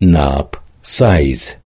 knob size.